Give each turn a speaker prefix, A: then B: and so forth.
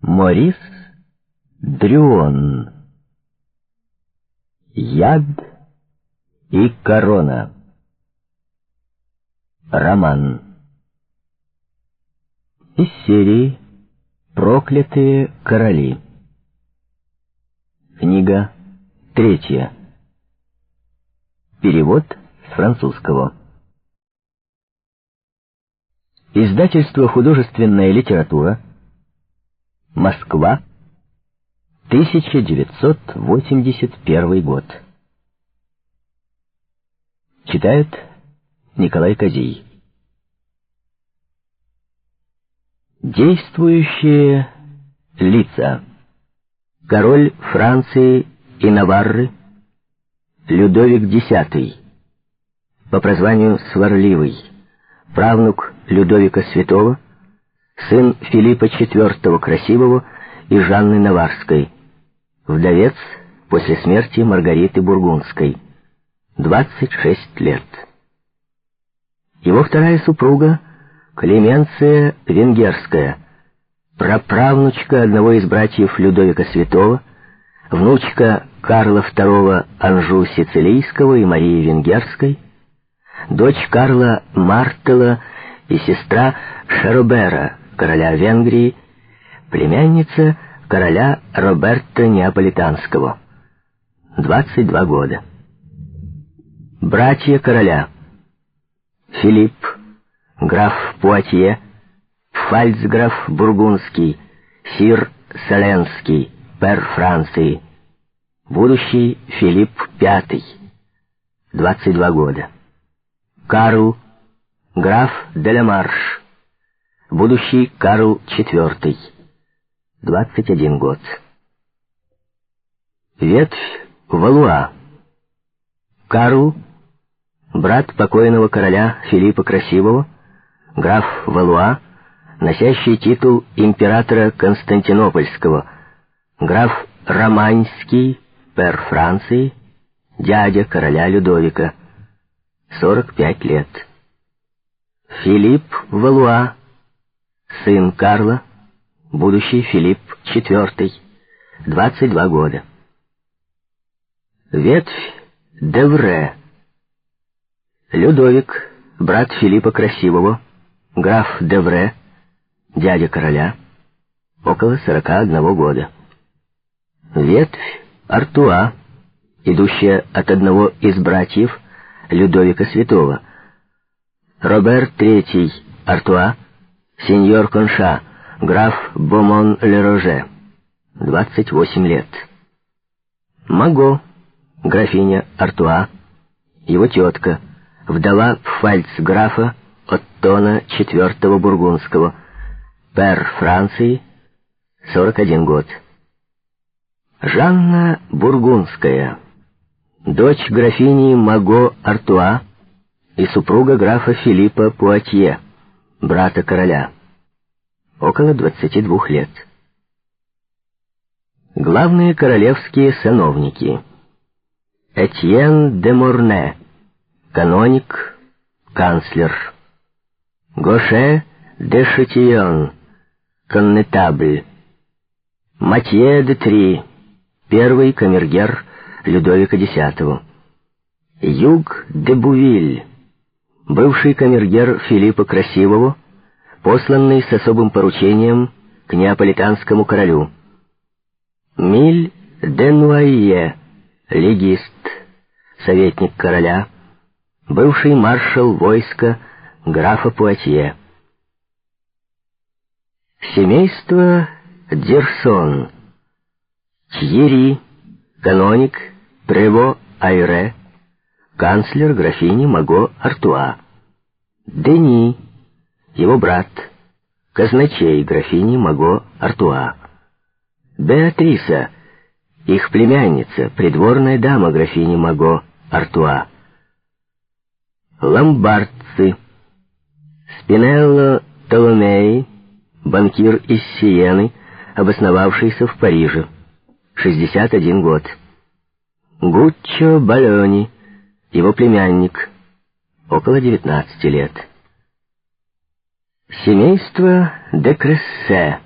A: Морис Дрюон. Яд и корона. Роман. Из серии «Проклятые короли». Книга третья. Перевод с французского. Издательство «Художественная литература» Москва, 1981 год. Читает Николай Козий. Действующие лица. Король Франции и Наварры Людовик X, по прозванию Сварливый, правнук Людовика Святого, сын Филиппа IV Красивого и Жанны Наварской, вдовец после смерти Маргариты Бургундской, 26 лет. Его вторая супруга Клеменция Венгерская, праправнучка одного из братьев Людовика Святого, внучка Карла II Анжу Сицилийского и Марии Венгерской, дочь Карла Мартела и сестра Шеробера, короля Венгрии, племянница короля Роберта Неаполитанского. 22 года. Братья короля. Филипп, граф Пуатье, Фальцграф Бургундский, Сир Соленский, пер Франции, будущий Филипп V, 22 года. Карл, граф Делемарш, будущий Карл IV, 21 год. Ветвь Валуа. Карл, брат покойного короля Филиппа Красивого, граф Валуа, носящий титул императора Константинопольского, граф Романский, пер Франции, дядя короля Людовика, 45 лет. Филипп Валуа, сын Карла, будущий Филипп IV, 22 года. Ветвь Девре. Людовик, брат Филиппа Красивого, граф Девре, дядя короля, около 41 года. Ветвь Артуа, идущая от одного из братьев Людовика Святого. Роберт III Артуа, Сеньор Конша, граф Бомон-Ле-Роже, 28 лет. Маго, графиня Артуа, его тетка, вдова фальцграфа Оттона IV Бургундского, пер Франции, 41 год. Жанна Бургундская, дочь графини Маго Артуа и супруга графа Филиппа Пуатье, брата короля. Около 22 лет. Главные королевские сановники. Этьен де Морне, каноник, канцлер. Гоше де Шатион, коннетабль. Матье де Три, первый камергер Людовика X. Юг де Бувиль, бывший камергер Филиппа Красивого, посланный с особым поручением к неаполитанскому королю. Миль де Нуайе, легист, советник короля, бывший маршал войска графа Пуатье. Семейство Дерсон, Тьери, каноник Прево Айре, канцлер графини Маго Артуа, Дени, его брат, казначей графини Маго Артуа, Беатриса, их племянница, придворная дама графини Маго Артуа, ломбардцы, Спинелло Толомей, банкир из Сиены, обосновавшийся в Париже, 61 год. Гуччо Балёни, его племянник, около 19 лет. Семейство де Крессе,